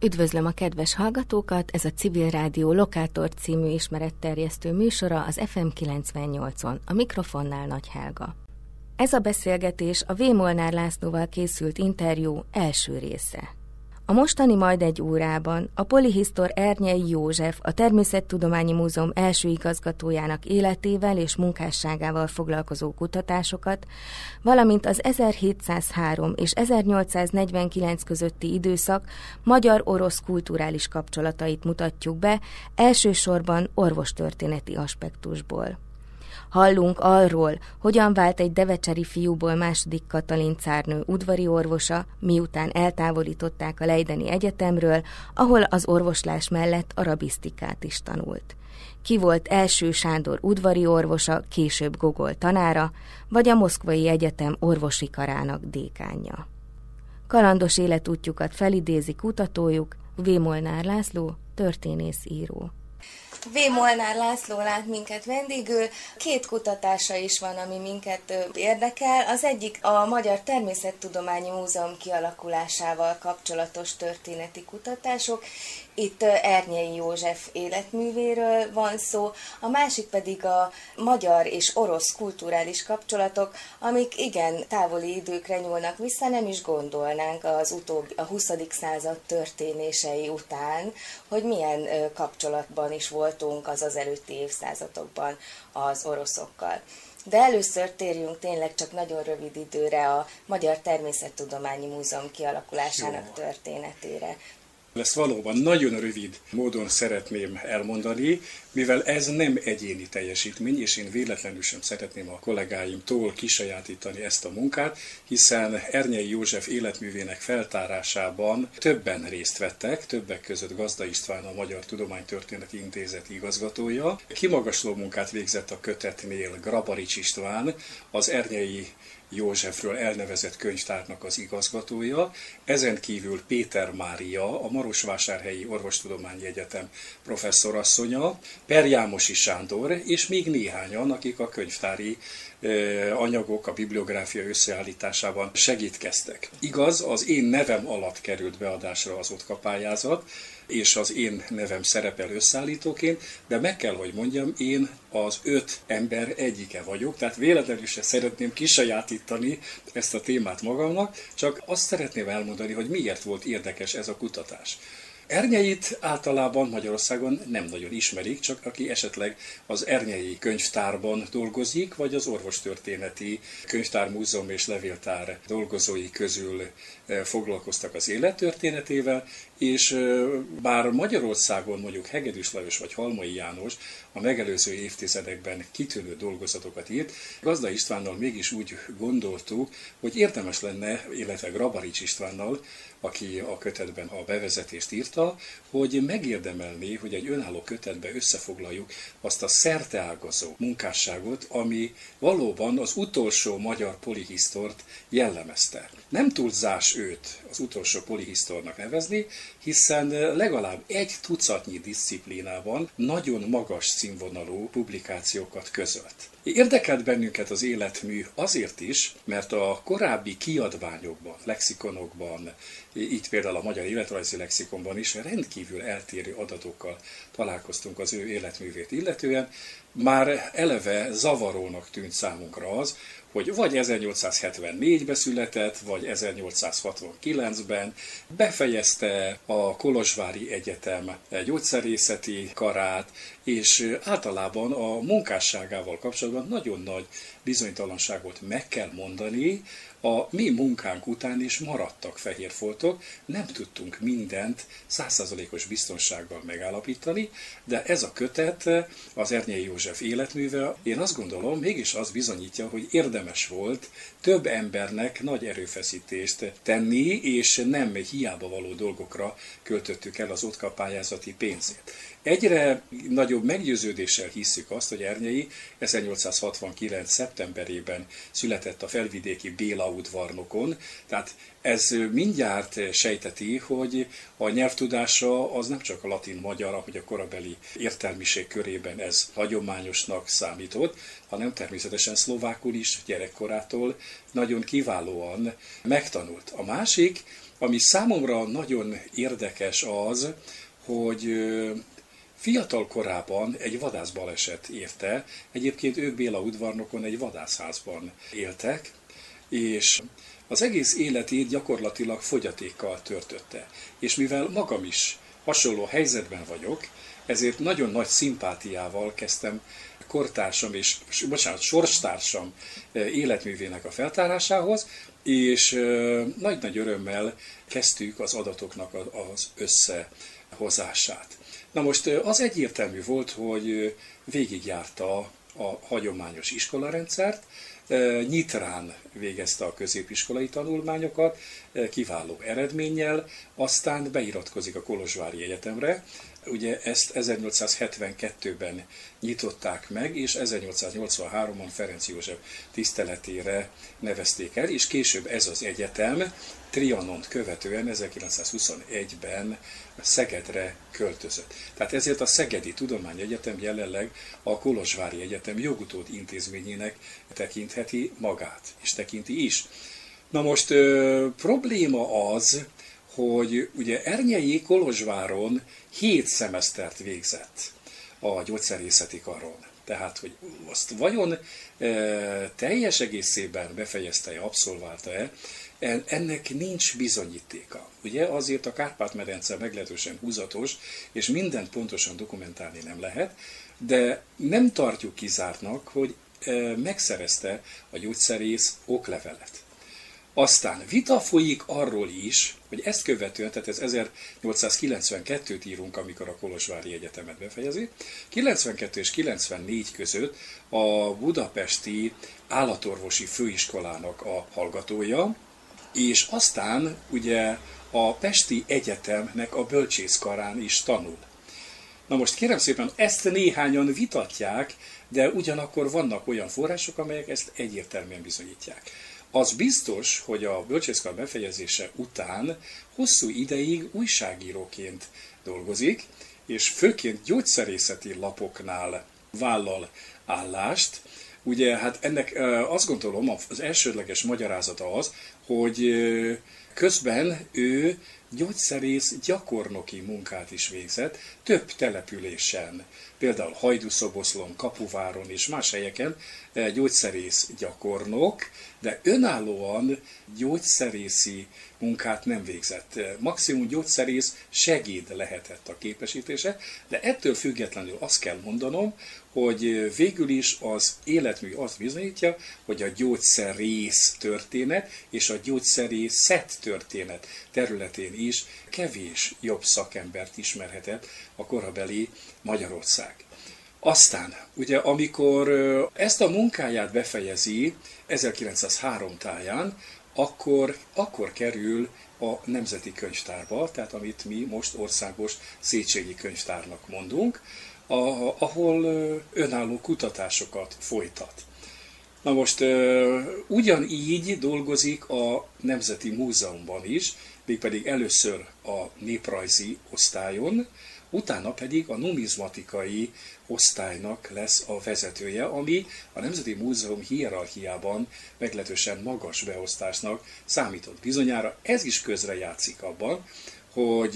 Üdvözlöm a kedves hallgatókat, ez a Civil Rádió Lokátor című ismeretterjesztő műsora az FM 98-on, a mikrofonnál Nagy Helga. Ez a beszélgetés a V. Molnár Lászlóval készült interjú első része. A mostani majd egy órában a polihisztor Ernyei József, a Természettudományi Múzeum első igazgatójának életével és munkásságával foglalkozó kutatásokat, valamint az 1703 és 1849 közötti időszak magyar-orosz kulturális kapcsolatait mutatjuk be, elsősorban orvostörténeti aspektusból. Hallunk arról, hogyan vált egy devecseri fiúból második Katalin cárnő udvari orvosa, miután eltávolították a Leideni Egyetemről, ahol az orvoslás mellett arabisztikát is tanult. Ki volt első Sándor udvari orvosa, később Gogol tanára, vagy a Moszkvai Egyetem orvosi karának dékánja. Kalandos életútjukat felidézi kutatójuk V. Molnár László, történész író. V. Molnár László lát minket vendégül. Két kutatása is van, ami minket érdekel. Az egyik a Magyar Természettudományi Múzeum kialakulásával kapcsolatos történeti kutatások, itt Ernyei József életművéről van szó, a másik pedig a magyar és orosz kulturális kapcsolatok, amik igen távoli időkre nyúlnak vissza, nem is gondolnánk az utóbbi, a 20. század történései után, hogy milyen kapcsolatban is voltunk az az előtti évszázadokban az oroszokkal. De először térjünk tényleg csak nagyon rövid időre a Magyar Természettudományi Múzeum kialakulásának Jó. történetére. Ezt valóban nagyon rövid módon szeretném elmondani, mivel ez nem egyéni teljesítmény, és én véletlenül sem szeretném a kollégáimtól kisajátítani ezt a munkát, hiszen Ernyei József életművének feltárásában többen részt vettek, többek között Gazda István, a Magyar Tudománytörténeti Intézet igazgatója. Kimagasló munkát végzett a kötetnél Grabarics István, az Ernyei Józsefről elnevezett könyvtárnak az igazgatója, ezen kívül Péter Mária, a Marosvásárhelyi Orvostudományi Egyetem professzorasszonya, Perjámosi Sándor, és még néhányan, akik a könyvtári anyagok, a bibliográfia összeállításában segítkeztek. Igaz, az én nevem alatt került beadásra az ott pályázat, és az én nevem szerepel összeállítóként, de meg kell, hogy mondjam, én az öt ember egyike vagyok, tehát véletlenül se szeretném kisajátítani ezt a témát magamnak, csak azt szeretném elmondani, hogy miért volt érdekes ez a kutatás. Ernyeit általában Magyarországon nem nagyon ismerik, csak aki esetleg az Ernyei könyvtárban dolgozik, vagy az orvostörténeti könyvtármúzeum és levéltár dolgozói közül eh, foglalkoztak az élettörténetével, és eh, bár Magyarországon mondjuk Hegedűs Lajos vagy Halmai János a megelőző évtizedekben kitűnő dolgozatokat írt, Gazda Istvánnal mégis úgy gondoltuk, hogy érdemes lenne, illetve Grabarics Istvánnal aki a kötetben a bevezetést írta, hogy megérdemelné, hogy egy önálló kötetbe összefoglaljuk azt a szerteágazó munkásságot, ami valóban az utolsó magyar polihisztort jellemezte. Nem túlzás őt az utolsó polihisztornak nevezni, hiszen legalább egy tucatnyi diszciplínában nagyon magas színvonalú publikációkat közölt. Érdekelt bennünket az életmű azért is, mert a korábbi kiadványokban, lexikonokban, így például a Magyar Életrajzi Lexikonban is rendkívül eltérő adatokkal találkoztunk az ő életművét illetően. Már eleve zavarónak tűnt számunkra az, hogy vagy 1874-ben született, vagy 1869-ben befejezte a Kolozsvári Egyetem gyógyszerészeti karát, és általában a munkásságával kapcsolatban nagyon nagy bizonytalanságot meg kell mondani, a mi munkánk után is maradtak fehérfoltok, nem tudtunk mindent százszázalékos biztonsággal megállapítani, de ez a kötet, az Ernyei József életműve, én azt gondolom, mégis az bizonyítja, hogy érdemes volt több embernek nagy erőfeszítést tenni, és nem hiába való dolgokra költöttük el az OTKA pályázati pénzét. Egyre nagyobb meggyőződéssel hisszük azt, hogy Ernyei 1869. szeptemberében született a felvidéki Béla udvarnokon, tehát ez mindjárt sejteti, hogy a nyelvtudása az nem csak a latin-magyar, ahogy a korabeli értelmiség körében ez hagyományosnak számított, hanem természetesen szlovákul is gyerekkorától nagyon kiválóan megtanult. A másik, Ami számomra nagyon érdekes az, hogy Fiatal korában egy vadászbaleset érte, egyébként ők Béla udvarnokon egy vadászházban éltek, és az egész életét gyakorlatilag fogyatékkal törtötte. És mivel magam is hasonló helyzetben vagyok, ezért nagyon nagy szimpátiával kezdtem kortársam és, bocsánat, sorstársam eh, életművének a feltárásához, és eh, nagy-nagy örömmel kezdtük az adatoknak az összehozását. Na most az egyértelmű volt, hogy végigjárta a hagyományos iskolarendszert, Nyitrán végezte a középiskolai tanulmányokat, kiváló eredménnyel, aztán beiratkozik a Kolozsvári Egyetemre, ugye ezt 1872-ben nyitották meg, és 1883-ban Ferenc József tiszteletére nevezték el, és később ez az egyetem Trianont követően 1921-ben Szegedre költözött. Tehát ezért a Szegedi Tudományegyetem jelenleg a Kolozsvári Egyetem jogutód intézményének tekintheti magát, és tekinti is. Na most ö, probléma az, hogy ugye Ernyei Kolozsváron hét szemesztert végzett a gyógyszerészeti karon. Tehát, hogy azt vajon e, teljes egészében befejezte-e, abszolválta-e, ennek nincs bizonyítéka. Ugye azért a Kárpát-medence meglehetősen húzatos, és mindent pontosan dokumentálni nem lehet, de nem tartjuk kizártnak, hogy e, megszerezte a gyógyszerész oklevelet. Aztán vita folyik arról is, hogy ezt követően, tehát ez 1892-t írunk, amikor a Kolozsvári Egyetemet befejezi, 92 és 94 között a budapesti állatorvosi főiskolának a hallgatója, és aztán ugye a Pesti Egyetemnek a bölcsészkarán is tanul. Na most kérem szépen, ezt néhányan vitatják, de ugyanakkor vannak olyan források, amelyek ezt egyértelműen bizonyítják. Az biztos, hogy a bölcsészkar befejezése után hosszú ideig újságíróként dolgozik, és főként gyógyszerészeti lapoknál vállal állást. Ugye, hát ennek azt gondolom, az elsődleges magyarázata az, hogy közben ő gyógyszerész gyakornoki munkát is végzett több településen, például Hajdúszoboszlón, Kapuváron és más helyeken eh, gyógyszerész gyakornok, de önállóan gyógyszerészi munkát nem végzett. Eh, maximum gyógyszerész segéd lehetett a képesítése, de ettől függetlenül azt kell mondanom, hogy végül is az életmű azt bizonyítja, hogy a gyógyszerész történet és a gyógyszerészet történet területén is kevés jobb szakembert ismerhetett a korabeli Magyarország. Aztán, ugye amikor ezt a munkáját befejezi 1903 táján, akkor, akkor kerül a Nemzeti Könyvtárba, tehát amit mi most országos Széchenyi Könyvtárnak mondunk, ahol önálló kutatásokat folytat. Na most ugyanígy dolgozik a Nemzeti Múzeumban is, mégpedig először a néprajzi osztályon, utána pedig a numizmatikai osztálynak lesz a vezetője, ami a Nemzeti Múzeum hierarchiában meglehetősen magas beosztásnak számított. Bizonyára ez is közrejátszik abban, hogy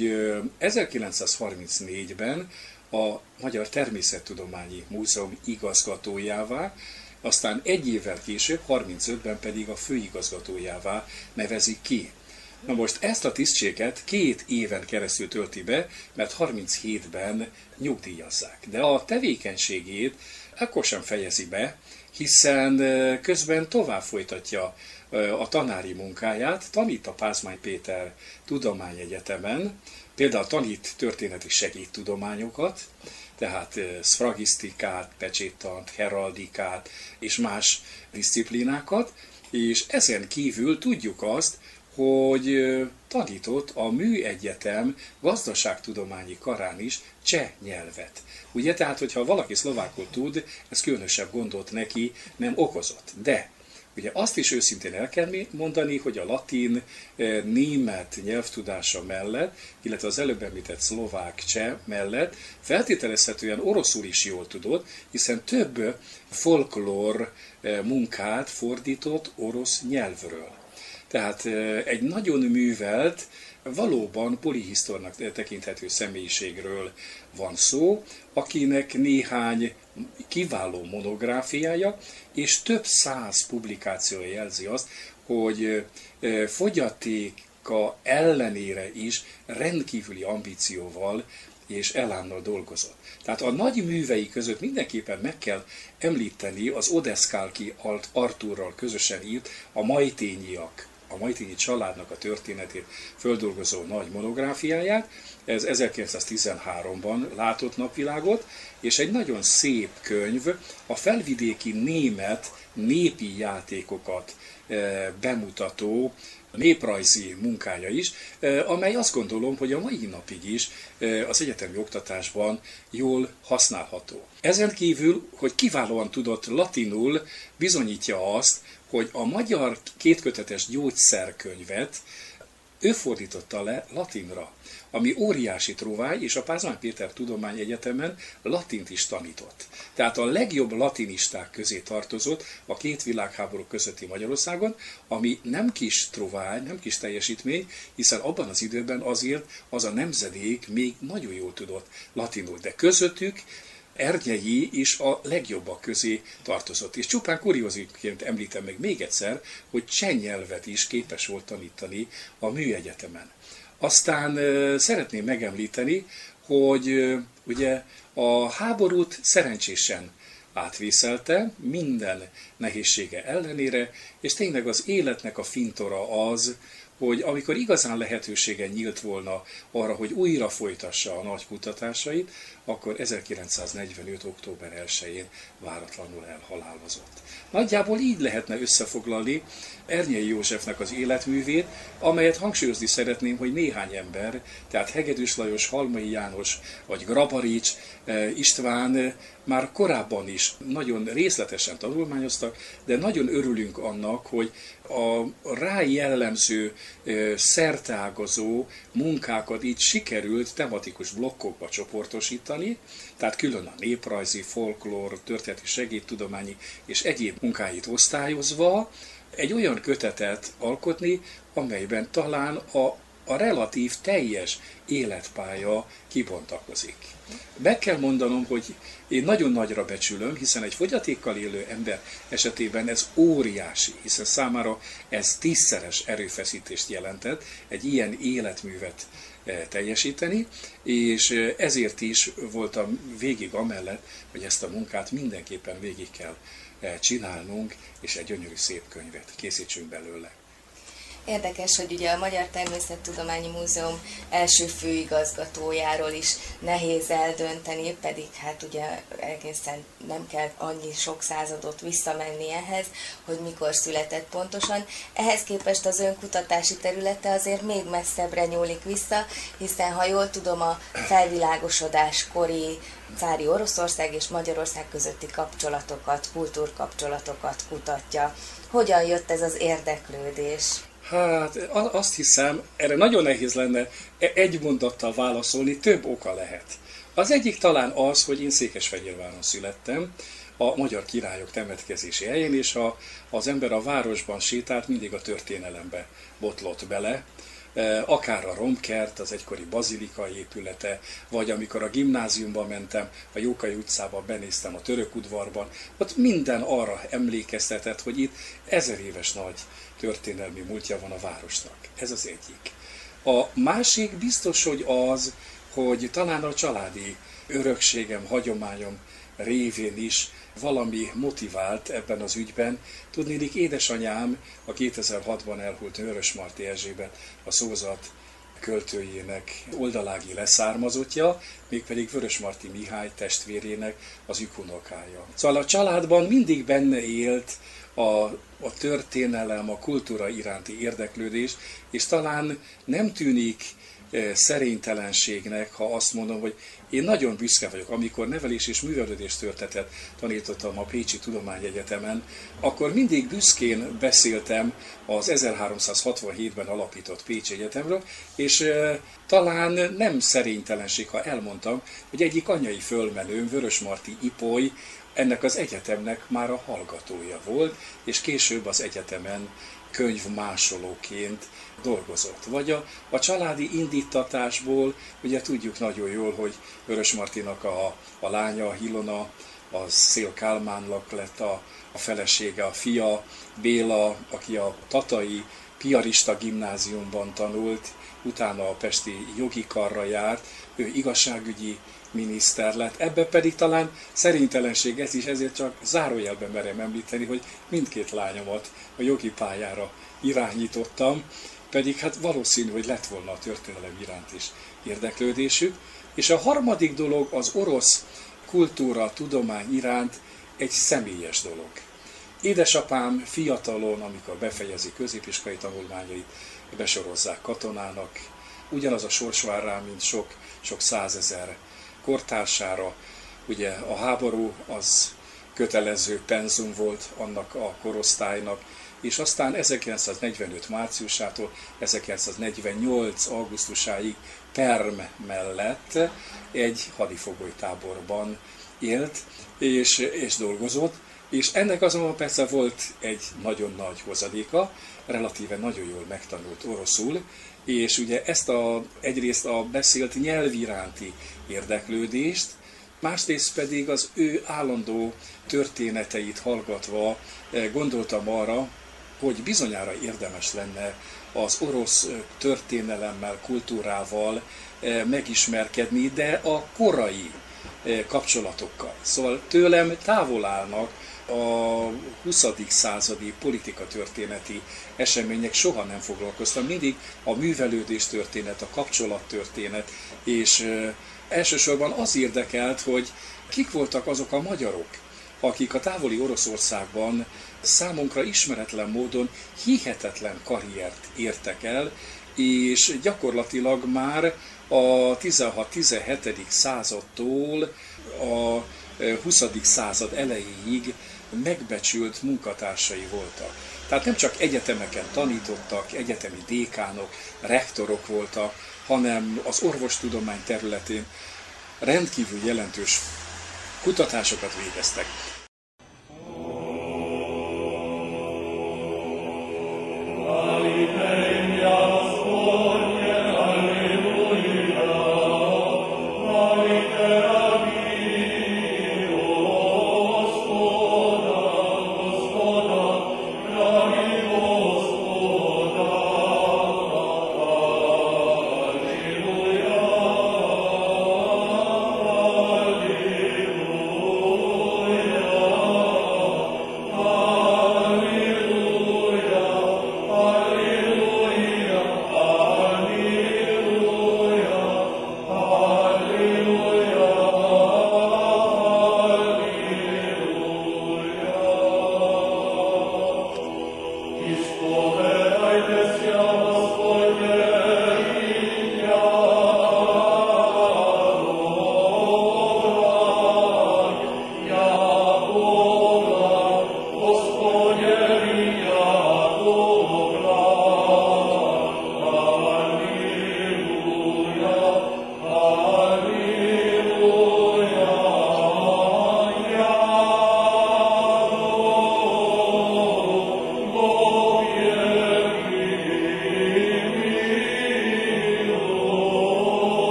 1934-ben a Magyar Természettudományi Múzeum igazgatójává, aztán egy évvel később, 35-ben pedig a főigazgatójává nevezik ki. Na most ezt a tisztséget két éven keresztül tölti be, mert 37-ben nyugdíjazzák. De a tevékenységét akkor sem fejezi be, hiszen közben tovább folytatja a tanári munkáját, tanít a Pázmány Péter Tudományegyetemen, például tanít történeti segédtudományokat, tehát szfragisztikát, pecséttant, heraldikát és más disziplinákat, és ezen kívül tudjuk azt, hogy tanított a Műegyetem gazdaságtudományi karán is cseh nyelvet. Ugye, tehát, hogyha valaki szlovákul tud, ez különösebb gondot neki nem okozott. De Ugye azt is őszintén el kell mondani, hogy a latin, német nyelvtudása mellett, illetve az előbb említett szlovák, cseh mellett feltételezhetően oroszul is jól tudott, hiszen több folklór munkát fordított orosz nyelvről. Tehát egy nagyon művelt, valóban polihisztornak tekinthető személyiségről van szó, akinek néhány kiváló monográfiája és több száz publikációja jelzi azt, hogy fogyatéka ellenére is rendkívüli ambícióval és elánnal dolgozott. Tehát a nagy művei között mindenképpen meg kell említeni az Odeszkálki Artúrral közösen írt a Majtényiak a Majtényi családnak a történetét földolgozó nagy monográfiáját. Ez 1913-ban látott napvilágot, és egy nagyon szép könyv a felvidéki német népi játékokat eh, bemutató néprajzi munkája is, eh, amely azt gondolom, hogy a mai napig is eh, az egyetemi oktatásban jól használható. Ezen kívül, hogy kiválóan tudott latinul, bizonyítja azt, hogy a magyar kétkötetes gyógyszerkönyvet ő fordította le latinra, ami óriási tróváj, és a Pázmány Péter Tudományegyetemen latint is tanított. Tehát a legjobb latinisták közé tartozott a két világháború közötti Magyarországon, ami nem kis tróváj, nem kis teljesítmény, hiszen abban az időben azért az a nemzedék még nagyon jól tudott latinul, de közöttük Ernyei is a legjobbak közé tartozott. És csupán kurióziként említem meg még egyszer, hogy cseh nyelvet is képes volt tanítani a műegyetemen. Aztán szeretném megemlíteni, hogy ugye a háborút szerencsésen átvészelte minden nehézsége ellenére, és tényleg az életnek a fintora az, hogy amikor igazán lehetősége nyílt volna arra, hogy újra folytassa a nagy kutatásait, akkor 1945. október 1-én váratlanul elhalálozott. Nagyjából így lehetne összefoglalni Ernyei Józsefnek az életművét, amelyet hangsúlyozni szeretném, hogy néhány ember, tehát Hegedűs Lajos, Halmai János vagy Grabarics eh, István már korábban is nagyon részletesen tanulmányoztak, de nagyon örülünk annak, hogy a rá jellemző szertágazó munkákat így sikerült tematikus blokkokba csoportosítani, tehát külön a néprajzi, folklór, történeti segédtudományi és egyéb munkáit osztályozva, egy olyan kötetet alkotni, amelyben talán a, a relatív teljes életpálya kibontakozik. Meg kell mondanom, hogy én nagyon nagyra becsülöm, hiszen egy fogyatékkal élő ember esetében ez óriási, hiszen számára ez tízszeres erőfeszítést jelentett egy ilyen életművet eh, teljesíteni, és eh, ezért is voltam végig amellett, hogy ezt a munkát mindenképpen végig kell Eh, csinálnunk, és egy gyönyörű szép könyvet készítsünk belőle. Érdekes, hogy ugye a Magyar Természettudományi Múzeum első főigazgatójáról is nehéz eldönteni, pedig hát ugye egészen nem kell annyi sok századot visszamenni ehhez, hogy mikor született pontosan. Ehhez képest az önkutatási területe azért még messzebbre nyúlik vissza, hiszen ha jól tudom, a felvilágosodás kori cári Oroszország és Magyarország közötti kapcsolatokat, kultúrkapcsolatokat kutatja. Hogyan jött ez az érdeklődés? Hát azt hiszem, erre nagyon nehéz lenne e- egy mondattal válaszolni, több oka lehet. Az egyik talán az, hogy én Székesfehérváron születtem, a magyar királyok temetkezési helyén, és ha az ember a városban sétált, mindig a történelembe botlott bele, e, akár a Romkert, az egykori bazilika épülete, vagy amikor a gimnáziumba mentem, a Jókai utcába benéztem a török udvarban, ott minden arra emlékeztetett, hogy itt ezer éves nagy történelmi múltja van a városnak. Ez az egyik. A másik biztos, hogy az, hogy talán a családi örökségem, hagyományom révén is valami motivált ebben az ügyben. Tudnélik, édesanyám a 2006-ban elhult Vörös Marti Erzsébet, a szózat költőjének oldalági leszármazottja, mégpedig Vörös Marti Mihály testvérének az ükunokája. Szóval a családban mindig benne élt a, a történelem, a kultúra iránti érdeklődés, és talán nem tűnik e, szerénytelenségnek, ha azt mondom, hogy én nagyon büszke vagyok, amikor nevelés és művelődés történetet tanítottam a Pécsi Tudományegyetemen, akkor mindig büszkén beszéltem az 1367-ben alapított Pécsi Egyetemről, és e, talán nem szerénytelenség, ha elmondtam, hogy egyik anyai fölmenőm, Vörösmarty Ipoly, ennek az egyetemnek már a hallgatója volt, és később az egyetemen könyvmásolóként dolgozott. Vagy a, a családi indítatásból, ugye tudjuk nagyon jól, hogy Vörös Martinak a, a lánya, Hilona, a Szél Kálmánnak lett a, a felesége, a fia, Béla, aki a Tatai Piarista gimnáziumban tanult, utána a Pesti jogi karra járt, ő igazságügyi miniszter lett. Ebbe pedig talán szerintelenség ez is, ezért csak zárójelben merem említeni, hogy mindkét lányomat a jogi pályára irányítottam, pedig hát valószínű, hogy lett volna a történelem iránt is érdeklődésük. És a harmadik dolog az orosz kultúra, tudomány iránt egy személyes dolog. Édesapám fiatalon, amikor befejezi középiskolai tanulmányait, besorozzák katonának, ugyanaz a sors vár rá, mint sok, sok százezer kortársára. Ugye a háború az kötelező penzum volt annak a korosztálynak, és aztán 1945 márciusától 1948 augusztusáig Perm mellett egy hadifogolytáborban élt és, és dolgozott, és ennek azonban persze volt egy nagyon nagy hozadéka, relatíve nagyon jól megtanult oroszul, és ugye ezt a, egyrészt a beszélt nyelv iránti érdeklődést, másrészt pedig az ő állandó történeteit hallgatva eh, gondoltam arra, hogy bizonyára érdemes lenne az orosz eh, történelemmel, kultúrával eh, megismerkedni, de a korai kapcsolatokkal. Szóval tőlem távol állnak a 20. századi politikatörténeti események soha nem foglalkoztam. Mindig a művelődés történet, a kapcsolattörténet, és elsősorban az érdekelt, hogy kik voltak azok a magyarok, akik a távoli Oroszországban számunkra ismeretlen módon hihetetlen karriert értek el, és gyakorlatilag már a 16-17. századtól a 20. század elejéig megbecsült munkatársai voltak. Tehát nem csak egyetemeken tanítottak, egyetemi dékánok, rektorok voltak, hanem az orvostudomány területén rendkívül jelentős kutatásokat végeztek.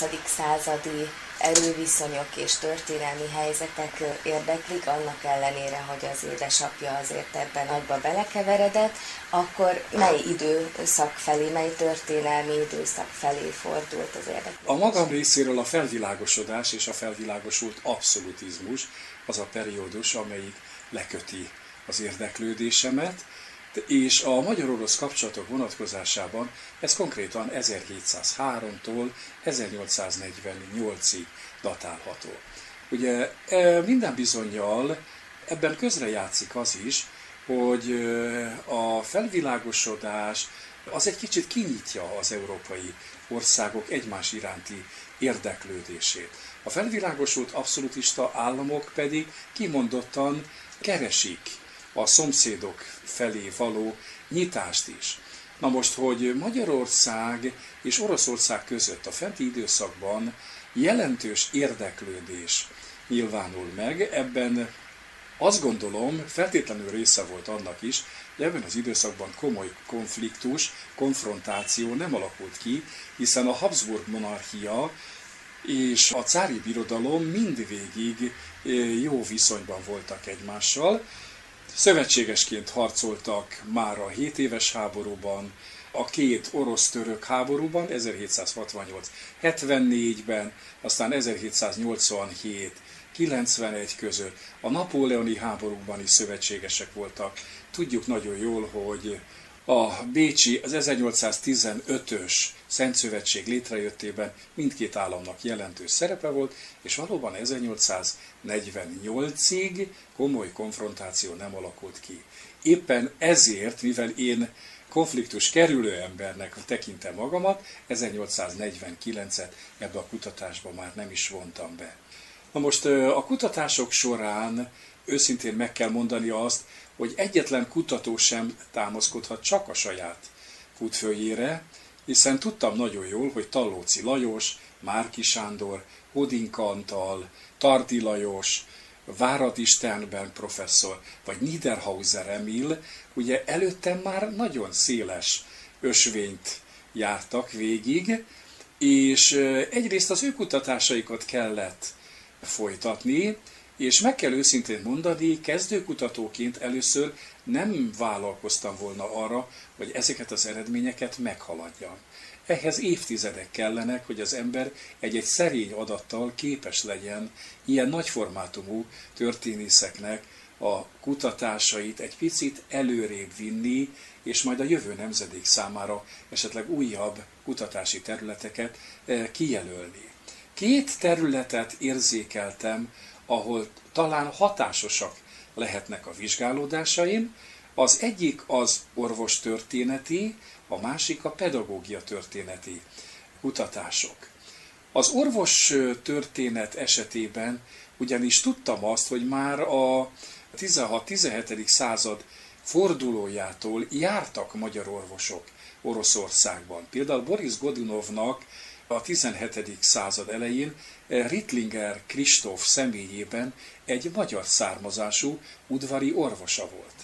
20. századi erőviszonyok és történelmi helyzetek érdeklik, annak ellenére, hogy az édesapja azért ebben nagyba belekeveredett, akkor mely időszak felé, mely történelmi időszak felé fordult az érdeklődés? A magam részéről a felvilágosodás és a felvilágosult abszolutizmus az a periódus, amelyik leköti az érdeklődésemet, és a magyar-orosz kapcsolatok vonatkozásában ez konkrétan 1703-tól 1848-ig datálható. Ugye e, minden bizonyal ebben közrejátszik az is, hogy e, a felvilágosodás az egy kicsit kinyitja az európai országok egymás iránti érdeklődését. A felvilágosult abszolutista államok pedig kimondottan keresik a szomszédok felé való nyitást is. Na most, hogy Magyarország és Oroszország között a fenti időszakban jelentős érdeklődés nyilvánul meg, ebben azt gondolom, feltétlenül része volt annak is, hogy ebben az időszakban komoly konfliktus, konfrontáció nem alakult ki, hiszen a Habsburg monarchia és a cári birodalom mindvégig eh, jó viszonyban voltak egymással. Szövetségesként harcoltak már a 7 éves háborúban, a két orosz-török háborúban, 1768-74-ben, aztán 1787 91 között, a napóleoni háborúkban is szövetségesek voltak. Tudjuk nagyon jól, hogy a Bécsi, az 1815-ös Szent Szövetség létrejöttében mindkét államnak jelentős szerepe volt, és valóban 1848-ig komoly konfrontáció nem alakult ki. Éppen ezért, mivel én konfliktus kerülő embernek tekintem magamat, 1849-et ebbe a kutatásba már nem is vontam be. Na most a kutatások során őszintén meg kell mondani azt, hogy egyetlen kutató sem támaszkodhat csak a saját futfőjére, hiszen tudtam nagyon jól, hogy Tallóci Lajos, Márki Sándor, Hodinka Antal, Tardi Lajos, Váradi Sternberg professzor, vagy Niederhauser Emil, ugye előttem már nagyon széles ösvényt jártak végig, és egyrészt az ő kutatásaikat kellett folytatni, és meg kell őszintén mondani, kezdőkutatóként először nem vállalkoztam volna arra, hogy ezeket az eredményeket meghaladjam. Ehhez évtizedek kellenek, hogy az ember egy-egy szerény adattal képes legyen ilyen nagyformátumú történészeknek a kutatásait egy picit előrébb vinni, és majd a jövő nemzedék számára esetleg újabb kutatási területeket eh, kijelölni. Két területet érzékeltem, ahol talán hatásosak lehetnek a vizsgálódásaim. Az egyik az orvostörténeti, a másik a pedagógia történeti kutatások. Az orvos történet esetében ugyanis tudtam azt, hogy már a 16-17. század fordulójától jártak magyar orvosok Oroszországban. Például Boris Godinovnak a 17. század elején Rittlinger Kristóf személyében egy magyar származású udvari orvosa volt.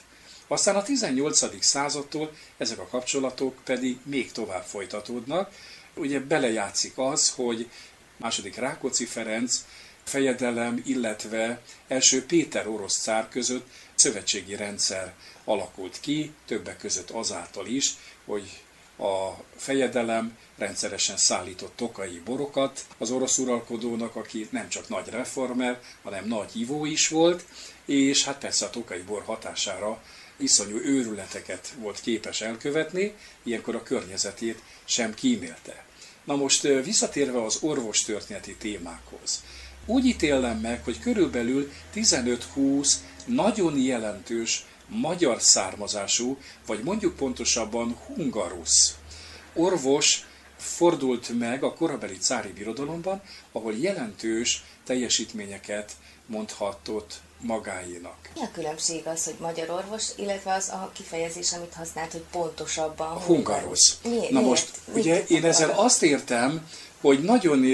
Aztán a 18. századtól ezek a kapcsolatok pedig még tovább folytatódnak. Ugye belejátszik az, hogy második Rákóczi Ferenc fejedelem, illetve első Péter orosz cár között szövetségi rendszer alakult ki, többek között azáltal is, hogy a fejedelem rendszeresen szállított tokai borokat az orosz uralkodónak, aki nem csak nagy reformer, hanem nagy ivó is volt, és hát persze a tokai bor hatására iszonyú őrületeket volt képes elkövetni, ilyenkor a környezetét sem kímélte. Na most visszatérve az orvostörténeti témákhoz. Úgy ítélem meg, hogy körülbelül 15-20 nagyon jelentős magyar származású, vagy mondjuk pontosabban hungarusz orvos fordult meg a korabeli cári birodalomban, ahol jelentős teljesítményeket mondhatott magáénak. Mi a különbség az, hogy magyar orvos, illetve az a kifejezés, amit használt, hogy pontosabban? A hungarosz. Mi, Na miért? most, miért? ugye én ezzel azt értem, hogy nagyon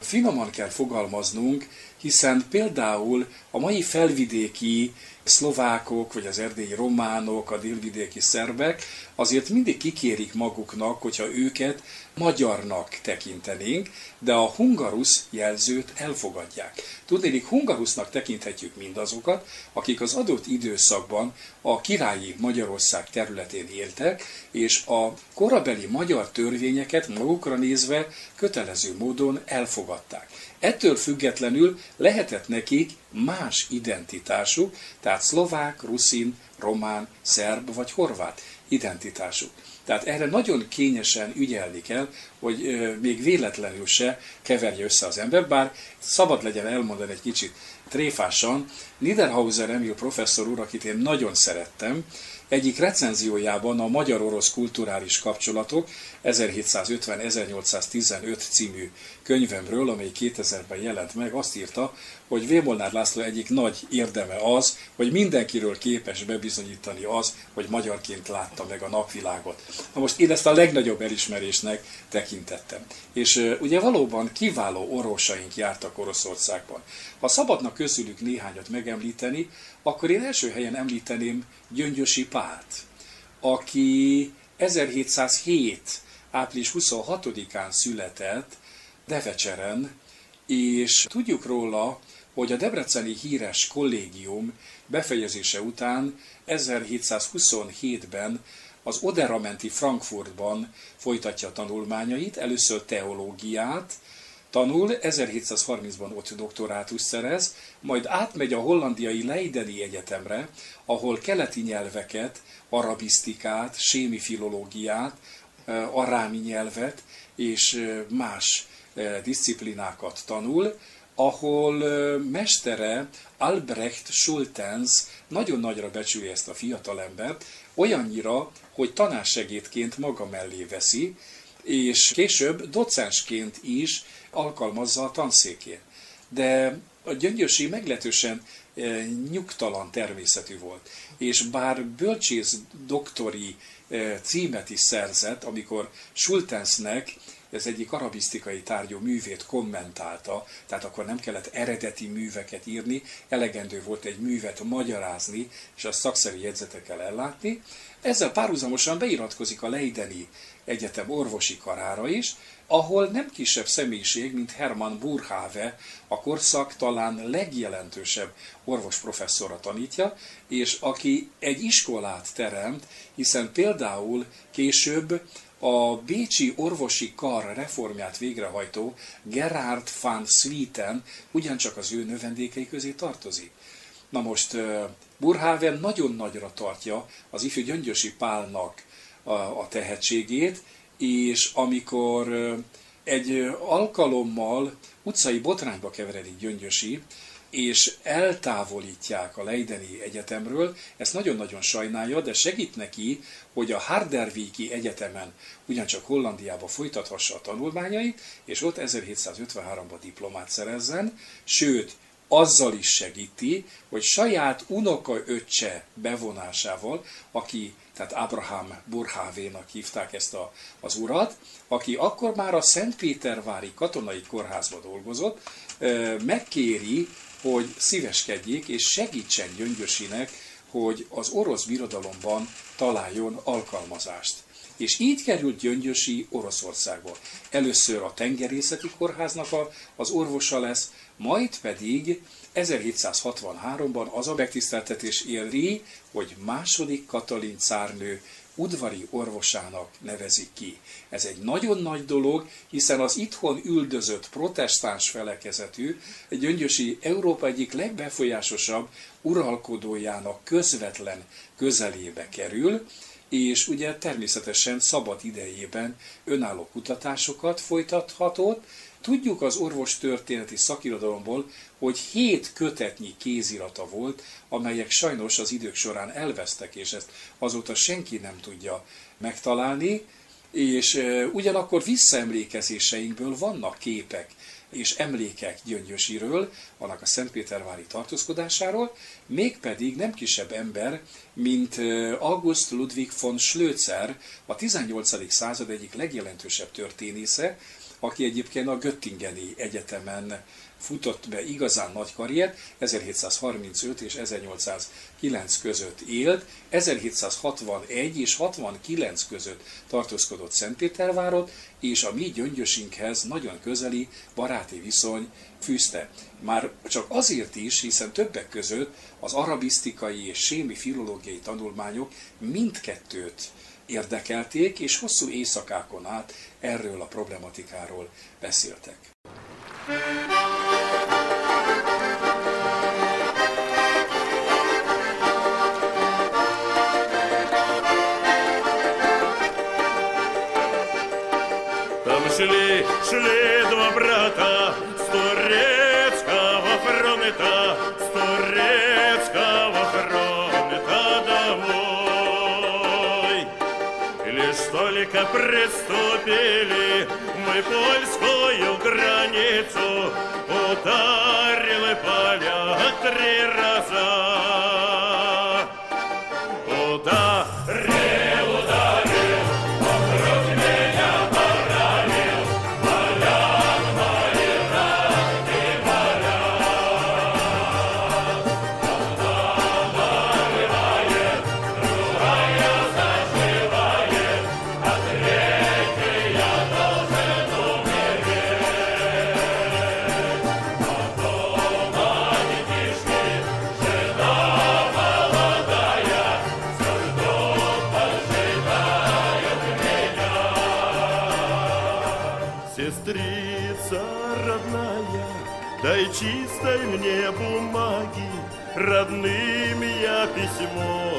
finoman kell fogalmaznunk, hiszen például a mai felvidéki szlovákok, vagy az erdélyi románok, a délvidéki szerbek azért mindig kikérik maguknak, hogyha őket magyarnak tekintenénk, de a hungarusz jelzőt elfogadják. Tudnélik, hungarusznak tekinthetjük mindazokat, akik az adott időszakban a királyi Magyarország területén éltek, és a korabeli magyar törvényeket magukra nézve kötelező módon elfogadták. Ettől függetlenül lehetett nekik más identitásuk, tehát szlovák, ruszin, román, szerb vagy horvát identitásuk. Tehát erre nagyon kényesen ügyelni kell, hogy még véletlenül se keverje össze az ember, bár szabad legyen elmondani egy kicsit tréfásan, Niederhauser Emil professzor úr, akit én nagyon szerettem, egyik recenziójában a magyar-orosz kulturális kapcsolatok 1750-1815 című könyvemről, amely 2000-ben jelent meg, azt írta, hogy Vémolnár László egyik nagy érdeme az, hogy mindenkiről képes bebizonyítani az, hogy magyarként látta meg a napvilágot. Na most én ezt a legnagyobb elismerésnek tekintettem. És ugye valóban kiváló orvosaink jártak Oroszországban. Ha szabadnak közülük néhányat megemlíteni, akkor én első helyen említeném Gyöngyösi Pált, aki 1707. április 26-án született Devecseren, és tudjuk róla, hogy a Debreceni Híres Kollégium befejezése után 1727-ben az Oderamenti Frankfurtban folytatja tanulmányait, először teológiát, tanul, 1730-ban ott doktorátus szerez, majd átmegy a hollandiai Leideni Egyetemre, ahol keleti nyelveket, arabisztikát, sémi filológiát, arámi nyelvet és más disziplinákat tanul, ahol mestere Albrecht Schultens nagyon nagyra becsüli ezt a fiatalembert, olyannyira, hogy tanársegédként maga mellé veszi, és később docensként is alkalmazza a tanszékén. De a gyöngyösi meglehetősen nyugtalan természetű volt, és bár bölcsész doktori címet is szerzett, amikor Schultensnek ez egyik arabisztikai tárgyú művét kommentálta, tehát akkor nem kellett eredeti műveket írni, elegendő volt egy művet magyarázni, és azt szakszerű jegyzetekkel ellátni. Ezzel párhuzamosan beiratkozik a Leideni Egyetem orvosi karára is, ahol nem kisebb személyiség, mint Hermann Burhave, a korszak talán legjelentősebb orvosprofesszora tanítja, és aki egy iskolát teremt, hiszen például később a Bécsi orvosi kar reformját végrehajtó Gerhard van Swieten ugyancsak az ő növendékei közé tartozik. Na most Burhaven nagyon nagyra tartja az ifjú Gyöngyösi Pálnak a, a tehetségét, és amikor egy alkalommal utcai botrányba keveredik Gyöngyösi, és eltávolítják a Leideni Egyetemről, ezt nagyon-nagyon sajnálja, de segít neki, hogy a Harderwiki Egyetemen ugyancsak Hollandiába folytathassa a tanulmányait, és ott 1753-ban diplomát szerezzen, sőt, azzal is segíti, hogy saját unoka öccse bevonásával, aki, tehát Abraham Burhávénak hívták ezt a, az urat, aki akkor már a Szentpétervári katonai kórházba dolgozott, megkéri, hogy szíveskedjék és segítsen Gyöngyösinek, hogy az orosz birodalomban találjon alkalmazást. És így került Gyöngyösi Oroszországba. Először a tengerészeti kórháznak a, az orvosa lesz, majd pedig 1763-ban az a megtiszteltetés éri, hogy második Katalin cárnő udvari orvosának nevezik ki. Ez egy nagyon nagy dolog, hiszen az itthon üldözött protestáns felekezetű, egy gyöngyösi Európa egyik legbefolyásosabb uralkodójának közvetlen közelébe kerül, és ugye természetesen szabad idejében önálló kutatásokat folytathatott, Tudjuk az orvos történeti szakirodalomból, hogy hét kötetnyi kézirata volt, amelyek sajnos az idők során elvesztek, és ezt azóta senki nem tudja megtalálni, és ugyanakkor visszaemlékezéseinkből vannak képek és emlékek Gyöngyösiről, annak a Szentpétervári tartózkodásáról, mégpedig nem kisebb ember, mint August Ludwig von Schlözer, a 18. század egyik legjelentősebb történésze, aki egyébként a Göttingeni Egyetemen futott be igazán nagy karriert, 1735 és 1809 között élt, 1761 és 69 között tartózkodott Szentpétervárot, és a mi gyöngyösinkhez nagyon közeli baráti viszony fűzte. Már csak azért is, hiszen többek között az arabisztikai és sémi filológiai tanulmányok mindkettőt érdekelték, és hosszú éjszakákon át erről a problematikáról beszéltek. Thank you. Приступили мы польскую границу, ударил поля три раза. Родным я письмо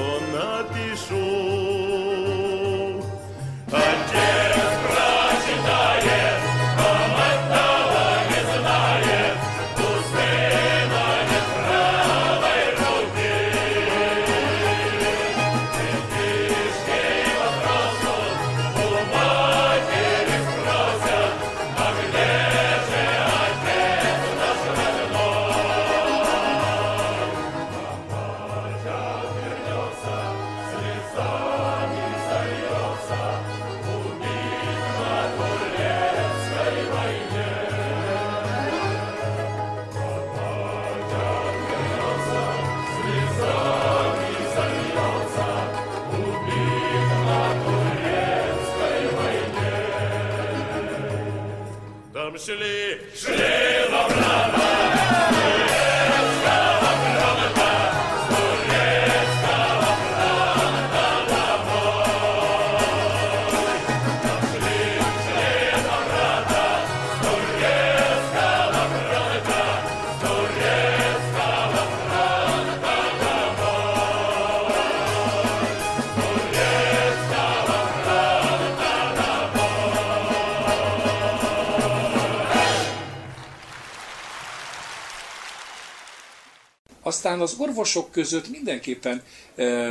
Aztán az orvosok között mindenképpen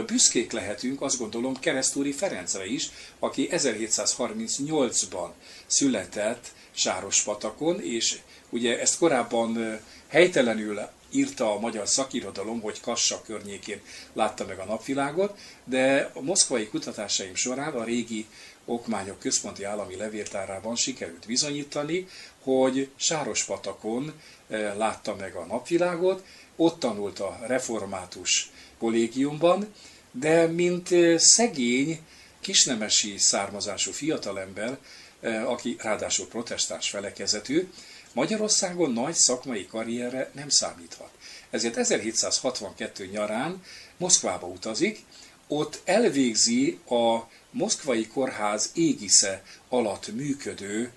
büszkék lehetünk, azt gondolom, Keresztúri Ferencre is, aki 1738-ban született Sárospatakon, és ugye ezt korábban helytelenül írta a magyar szakirodalom, hogy Kassa környékén látta meg a napvilágot, de a moszkvai kutatásaim során a régi okmányok központi állami levéltárában sikerült bizonyítani, hogy Sárospatakon eh, látta meg a napvilágot, ott tanult a református kollégiumban, de mint eh, szegény, kisnemesi származású fiatalember, eh, aki ráadásul protestáns felekezetű, Magyarországon nagy szakmai karrierre nem számíthat. Ezért 1762 nyarán Moszkvába utazik, ott elvégzi a Moszkvai Kórház égisze alatt működő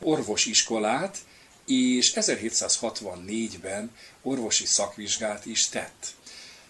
orvosiskolát, és 1764-ben orvosi szakvizsgát is tett.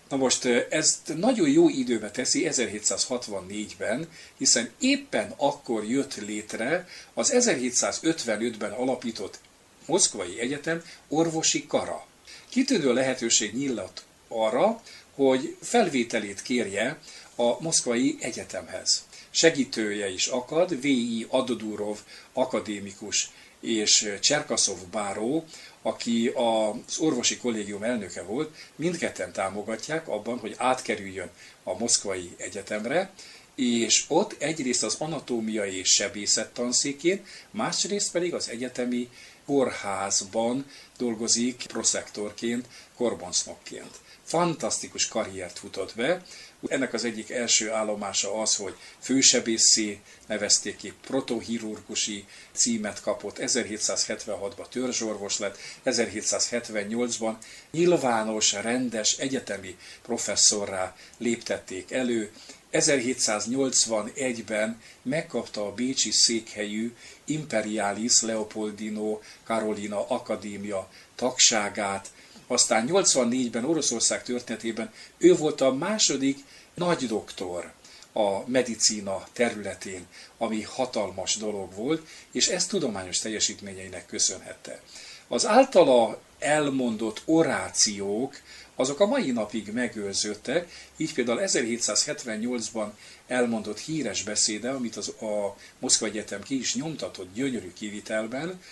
Na most ezt nagyon jó időbe teszi 1764-ben, hiszen éppen akkor jött létre az 1755-ben alapított Moszkvai Egyetem orvosi kara. Kitűnő lehetőség nyílt arra, hogy felvételét kérje a Moszkvai Egyetemhez. Segítője is akad, V.I. Adodurov akadémikus és Cserkaszov báró, aki az orvosi kollégium elnöke volt, mindketten támogatják abban, hogy átkerüljön a Moszkvai Egyetemre, és ott egyrészt az anatómiai és sebészet tanszékén, másrészt pedig az egyetemi kórházban dolgozik proszektorként, korbonsznokként. Fantasztikus karriert futott be. Ennek az egyik első állomása az, hogy fősebészé nevezték ki, protohirurgusi címet kapott, 1776-ban törzsorvos lett, 1778-ban nyilvános, rendes egyetemi professzorrá léptették elő, 1781-ben megkapta a bécsi székhelyű Imperialis Leopoldino Carolina Akadémia tagságát, aztán 84-ben Oroszország történetében ő volt a második nagy doktor, a medicína területén, ami hatalmas dolog volt, és ezt tudományos teljesítményeinek köszönhette. Az általa elmondott orációk, azok a mai napig megőrződtek, így például 1778-ban elmondott híres beszéde, amit az, a Moszkva Egyetem ki is nyomtatott gyönyörű kivitelben,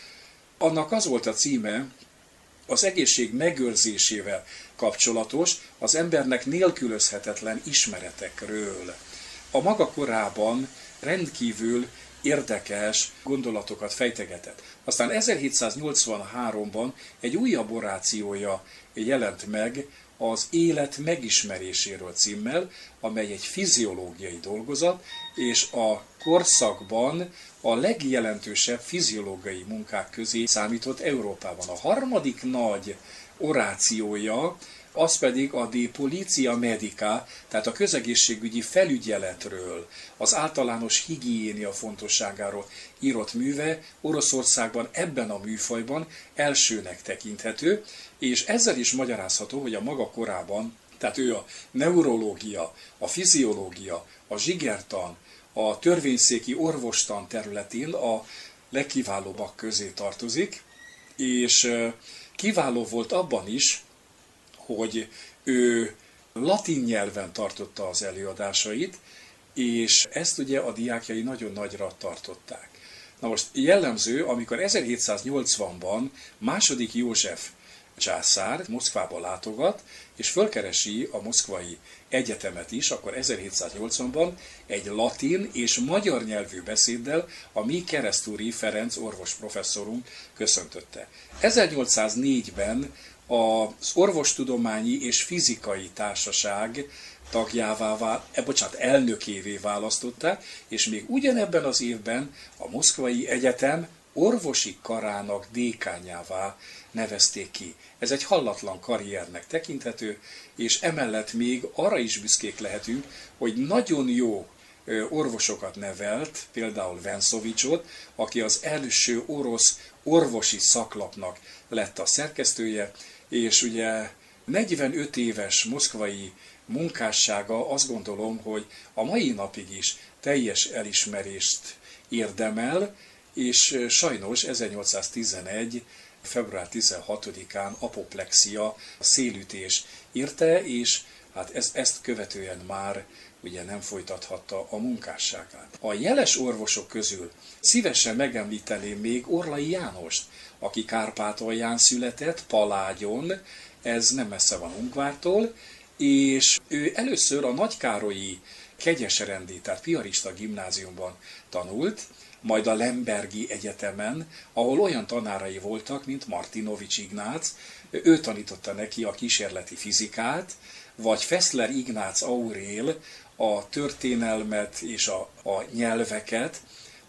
annak az volt a címe, az egészség megőrzésével kapcsolatos, az embernek nélkülözhetetlen ismeretekről. A maga korában rendkívül érdekes gondolatokat fejtegetett. Aztán 1783-ban egy újabb orációja jelent meg az élet megismeréséről címmel, amely egy fiziológiai dolgozat, és a korszakban a legjelentősebb fiziológiai munkák közé számított Európában. A harmadik nagy orációja az pedig a de policia medica, tehát a közegészségügyi felügyeletről, az általános higiénia fontosságáról írott műve Oroszországban ebben a műfajban elsőnek tekinthető, és ezzel is magyarázható, hogy a maga korában, tehát ő a neurológia, a fiziológia, a zsigertan, a törvényszéki orvostan területén a legkiválóbbak közé tartozik, és kiváló volt abban is, hogy ő latin nyelven tartotta az előadásait, és ezt ugye a diákjai nagyon nagyra tartották. Na most jellemző, amikor 1780-ban második József császár Moszkvába látogat, és fölkeresi a moszkvai egyetemet is, akkor 1780-ban egy latin és magyar nyelvű beszéddel a mi keresztúri Ferenc orvos professzorunk köszöntötte. 1804-ben az Orvostudományi és Fizikai Társaság tagjává, e, bocsánat, elnökévé választották, és még ugyanebben az évben a Moszkvai Egyetem orvosi karának dékányává nevezték ki. Ez egy hallatlan karriernek tekinthető, és emellett még arra is büszkék lehetünk, hogy nagyon jó orvosokat nevelt, például Venszovicsot, aki az első orosz orvosi szaklapnak lett a szerkesztője, és ugye 45 éves moszkvai munkássága azt gondolom, hogy a mai napig is teljes elismerést érdemel, és sajnos 1811 február 16-án apoplexia, szélütés érte, és hát ezt, ezt követően már ugye nem folytathatta a munkásságát. A jeles orvosok közül szívesen megemlíteném még Orlai Jánost, aki Kárpátalján született, Palágyon, ez nem messze van Ungvártól, és ő először a Nagykárolyi Kegyeserendi, tehát piarista gimnáziumban tanult, majd a Lembergi Egyetemen, ahol olyan tanárai voltak, mint Martinovics Ignác, ő tanította neki a kísérleti fizikát, vagy Fessler Ignác Aurél a történelmet és a, a nyelveket.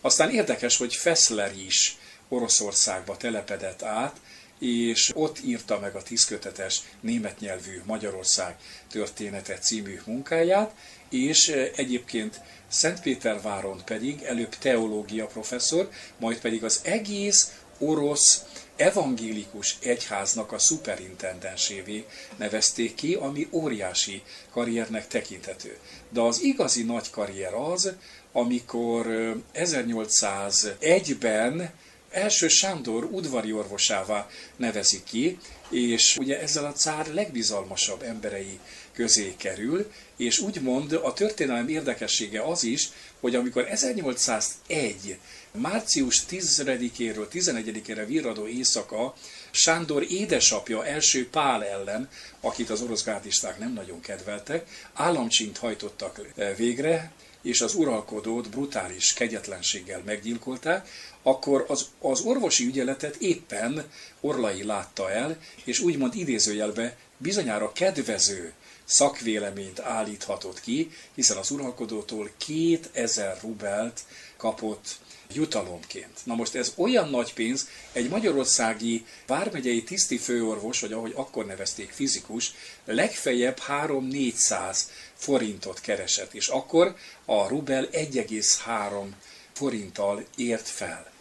Aztán érdekes, hogy Fessler is Oroszországba telepedett át, és ott írta meg a tízkötetes német nyelvű Magyarország története című munkáját, és egyébként Szentpéterváron pedig előbb teológia professzor, majd pedig az egész orosz evangélikus egyháznak a szuperintendensévé nevezték ki, ami óriási karriernek tekinthető. De az igazi nagy karrier az, amikor 1801-ben első Sándor udvari orvosává nevezik ki, és ugye ezzel a cár legbizalmasabb emberei közé kerül, és úgymond a történelem érdekessége az is, hogy amikor 1801. március 10-éről 11-ére virradó éjszaka Sándor édesapja első Pál ellen, akit az orosz gátisták nem nagyon kedveltek, államcsint hajtottak végre, és az uralkodót brutális kegyetlenséggel meggyilkolták, akkor az, az orvosi ügyeletet éppen Orlai látta el, és úgymond idézőjelbe bizonyára kedvező szakvéleményt állíthatott ki, hiszen az uralkodótól 2000 rubelt kapott jutalomként. Na most ez olyan nagy pénz, egy magyarországi vármegyei tiszti főorvos, vagy ahogy akkor nevezték fizikus, legfeljebb 3-400 forintot keresett, és akkor a rubel 1,3 forinttal ért fel.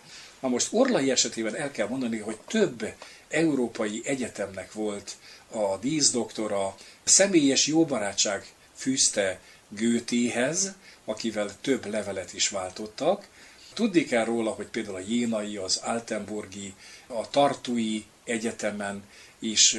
Na most Orlai esetében el kell mondani, hogy több európai egyetemnek volt a díszdoktora, személyes jóbarátság fűzte Gőtéhez, akivel több levelet is váltottak. Tudni kell róla, hogy például a Jénai, az Altenburgi, a Tartui Egyetemen is,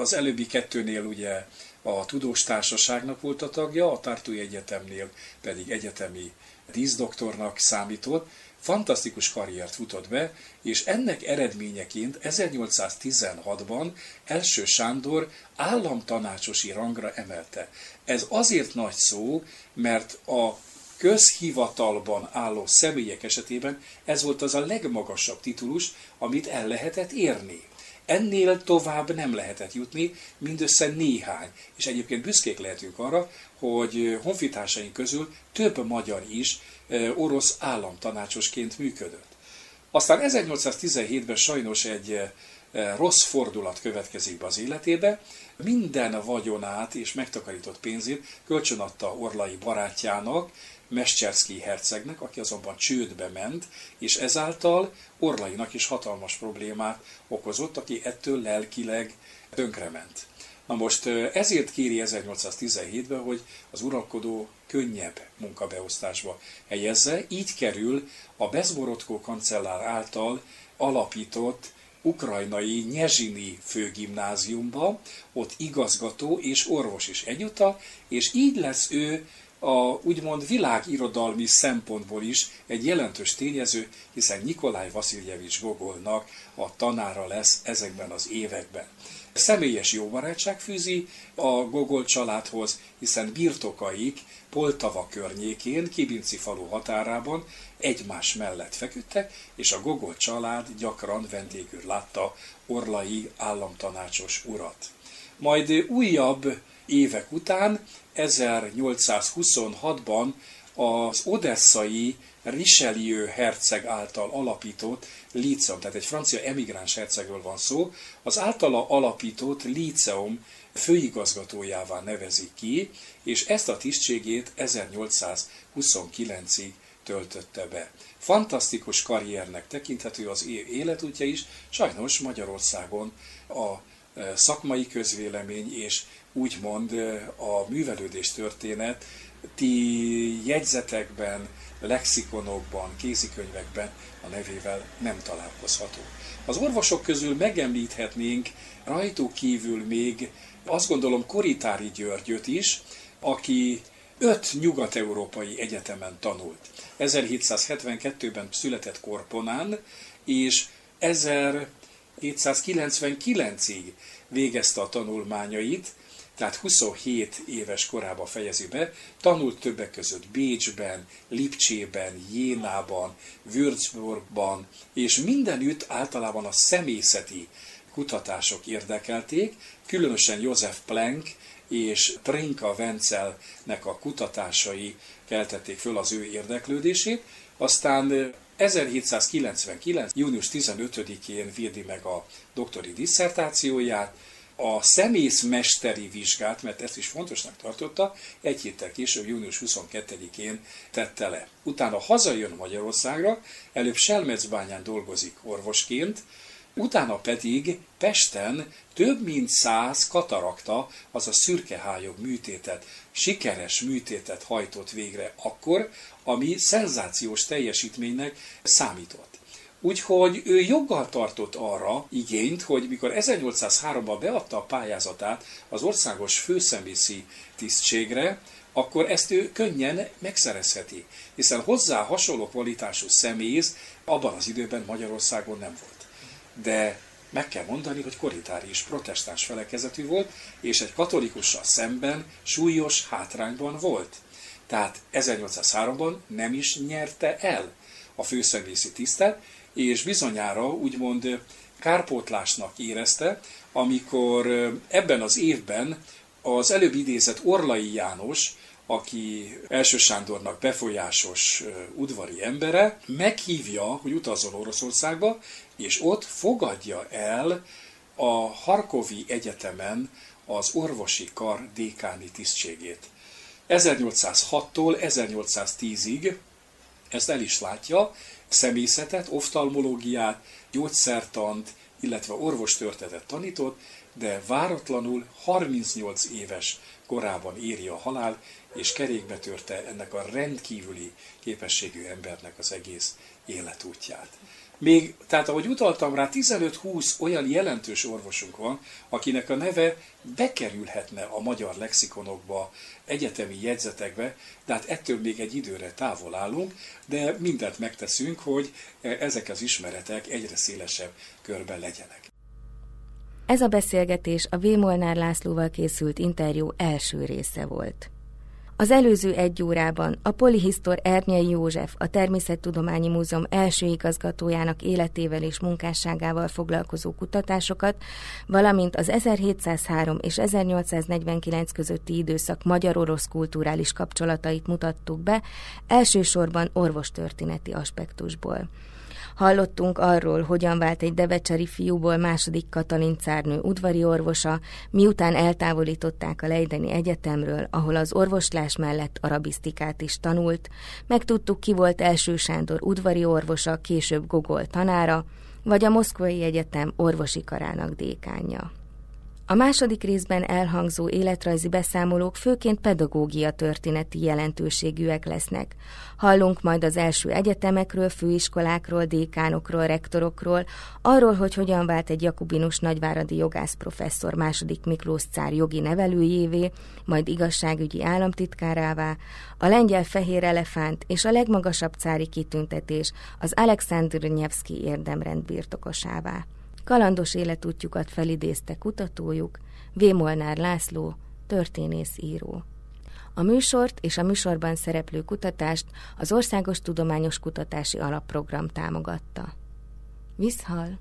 az előbbi kettőnél ugye a Tudós Társaságnak volt a tagja, a Tartui Egyetemnél pedig egyetemi díszdoktornak számított, fantasztikus karriert futott be, és ennek eredményeként 1816-ban első Sándor államtanácsosi rangra emelte. Ez azért nagy szó, mert a közhivatalban álló személyek esetében ez volt az a legmagasabb titulus, amit el lehetett érni. Ennél tovább nem lehetett jutni, mindössze néhány. És egyébként büszkék lehetünk arra, hogy honfitársaink közül több magyar is orosz államtanácsosként működött. Aztán 1817-ben sajnos egy rossz fordulat következik be az életébe, minden vagyonát és megtakarított pénzét kölcsönadta Orlai barátjának, Mesterszki hercegnek, aki azonban csődbe ment, és ezáltal Orlainak is hatalmas problémát okozott, aki ettől lelkileg tönkrement. Na most ezért kéri 1817-ben, hogy az uralkodó könnyebb munkabeosztásba helyezze, így kerül a Bezborodkó kancellár által alapított ukrajnai Nyezsini főgimnáziumba, ott igazgató és orvos is egyúttal, és így lesz ő a úgymond világirodalmi szempontból is egy jelentős tényező, hiszen Nikolaj Vasiljevics Gogolnak a tanára lesz ezekben az években. Személyes jó barátság fűzi a Gogol családhoz, hiszen birtokaik Poltava környékén, Kibinci falu határában egymás mellett feküdtek, és a Gogol család gyakran vendégül látta Orlai államtanácsos urat. Majd újabb évek után 1826-ban az odesszai Richelieu herceg által alapított líceum, tehát egy francia emigráns hercegről van szó, az általa alapított líceum főigazgatójává nevezik ki, és ezt a tisztségét 1829-ig töltötte be. Fantasztikus karriernek tekinthető az életútja is, sajnos Magyarországon a szakmai közvélemény és úgymond a művelődés történet ti jegyzetekben, lexikonokban, kézikönyvekben a nevével nem találkozható. Az orvosok közül megemlíthetnénk rajtuk kívül még azt gondolom Koritári Györgyöt is, aki öt nyugat-európai egyetemen tanult. 1772-ben született Korponán, és 1799-ig végezte a tanulmányait, tehát 27 éves korában fejezi be, tanult többek között Bécsben, Lipcsében, Jénában, Würzburgban, és mindenütt általában a személyzeti kutatások érdekelték, különösen József Planck és Trinka Wenzelnek a kutatásai keltették föl az ő érdeklődését, aztán 1799. június 15-én védi meg a doktori disszertációját, a szemészmesteri vizsgát, mert ezt is fontosnak tartotta, egy héttel később, június 22-én tette le. Utána hazajön Magyarországra, előbb Selmecbányán dolgozik orvosként, utána pedig Pesten több mint száz katarakta, azaz szürkehályog műtétet, sikeres műtétet hajtott végre akkor, ami szenzációs teljesítménynek számított. Úgyhogy ő joggal tartott arra igényt, hogy mikor 1803-ban beadta a pályázatát az országos főszembészi tisztségre, akkor ezt ő könnyen megszerezheti, hiszen hozzá hasonló kvalitású személyz abban az időben Magyarországon nem volt. De meg kell mondani, hogy Koritári is protestáns felekezetű volt, és egy katolikussal szemben súlyos hátrányban volt. Tehát 1803-ban nem is nyerte el a főszembészi tisztet, és bizonyára úgymond kárpótlásnak érezte, amikor ebben az évben az előbb idézett Orlai János, aki első Sándornak befolyásos udvari embere, meghívja, hogy utazzon Oroszországba, és ott fogadja el a Harkovi Egyetemen az orvosi kar dékáni tisztségét. 1806-tól 1810-ig ezt el is látja, szemészetet, oftalmológiát, gyógyszertant, illetve orvostörtetet tanított, de váratlanul 38 éves korában éri a halál, és kerékbe törte ennek a rendkívüli képességű embernek az egész életútját. Még, tehát ahogy utaltam rá, 15-20 olyan jelentős orvosunk van, akinek a neve bekerülhetne a magyar lexikonokba, egyetemi jegyzetekbe, de hát ettől még egy időre távol állunk, de mindent megteszünk, hogy ezek az ismeretek egyre szélesebb körben legyenek. Ez a beszélgetés a Vémolnár Lászlóval készült interjú első része volt. Az előző egy órában a polihisztor Ernyei József, a Természettudományi Múzeum első igazgatójának életével és munkásságával foglalkozó kutatásokat, valamint az 1703 és 1849 közötti időszak magyar-orosz kulturális kapcsolatait mutattuk be, elsősorban orvostörténeti aspektusból. Hallottunk arról, hogyan vált egy devecseri fiúból második Katalin cárnő udvari orvosa, miután eltávolították a Leideni Egyetemről, ahol az orvoslás mellett arabisztikát is tanult, megtudtuk ki volt első Sándor udvari orvosa, később Gogol tanára, vagy a Moszkvai Egyetem orvosi karának dékánja. A második részben elhangzó életrajzi beszámolók főként pedagógia történeti jelentőségűek lesznek. Hallunk majd az első egyetemekről, főiskolákról, dékánokról, rektorokról, arról, hogy hogyan vált egy jakubinus nagyváradi jogász professzor második Miklós cár jogi nevelőjévé, majd igazságügyi államtitkárává, a lengyel fehér elefánt és a legmagasabb cári kitüntetés az Alexander Nyevszki érdemrend birtokosává. Kalandos életútjukat felidézte kutatójuk, Vémolnár László, történész író. A műsort és a műsorban szereplő kutatást az Országos Tudományos Kutatási Alapprogram támogatta. Viszhal!